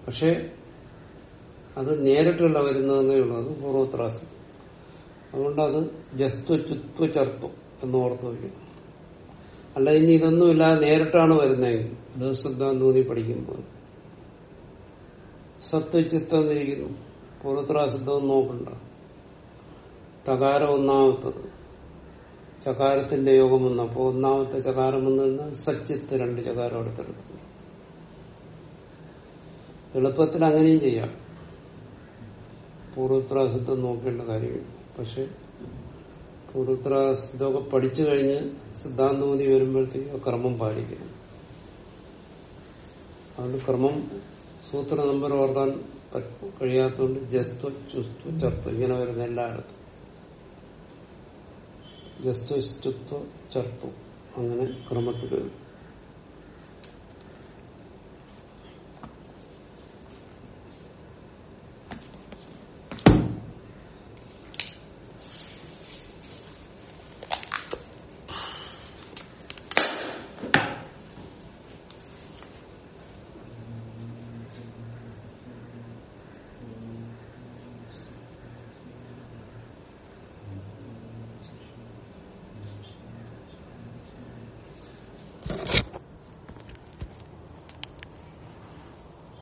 S1: പക്ഷെ അത് നേരിട്ടുള്ള വരുന്നതെന്നേ ഉള്ളൂ. അത് പൂർവത്രാസം അതുകൊണ്ട് അത് ജസ്തു ചുത്വ എന്ന് ഓർത്ത് വയ്ക്കണം അല്ല ഇനി ഇതൊന്നുമില്ലാതെ നേരിട്ടാണ് വരുന്നതെങ്കിൽ അത് സിദ്ധാന്തൂതി പഠിക്കുമ്പോൾ. സത്വ ചിത്തം തിരിക്കുന്നു പൂർവത്രാസിദ്ധം നോക്കണ്ട. തകാരം ഒന്നാമത്തത്. ചകാരത്തിന്റെ യോഗം വന്നപ്പോ ഒന്നാമത്തെ ചകാരം വന്നു കഴിഞ്ഞാൽ സച്ചിത്ത് രണ്ട് ചകാരം അടുത്തെടുത്തു എളുപ്പത്തിൽ അങ്ങനെയും ചെയ്യാം. പൂർവത്രാസിദ്ധം നോക്കേണ്ട കാര്യമില്ല. പക്ഷെ പൂർവത്രാസിദ്ധമൊക്കെ പഠിച്ചു കഴിഞ്ഞ് സിദ്ധാന്തമതി വരുമ്പോഴത്തേക്ക് ക്രമം പാലിക്കണം അതുകൊണ്ട് ക്രമം സൂത്ര നമ്പർ ഓർക്കാൻ കഴിയാത്തതുകൊണ്ട് ജസ്ത്വ ചുസ്ത്വ ചർത്വ ഇങ്ങനെ വരുന്ന എല്ലായിടത്തും. ജസ്ത്വ ചുത്വ ചർത്തു അങ്ങനെ ക്രമത്തിൽ വരും.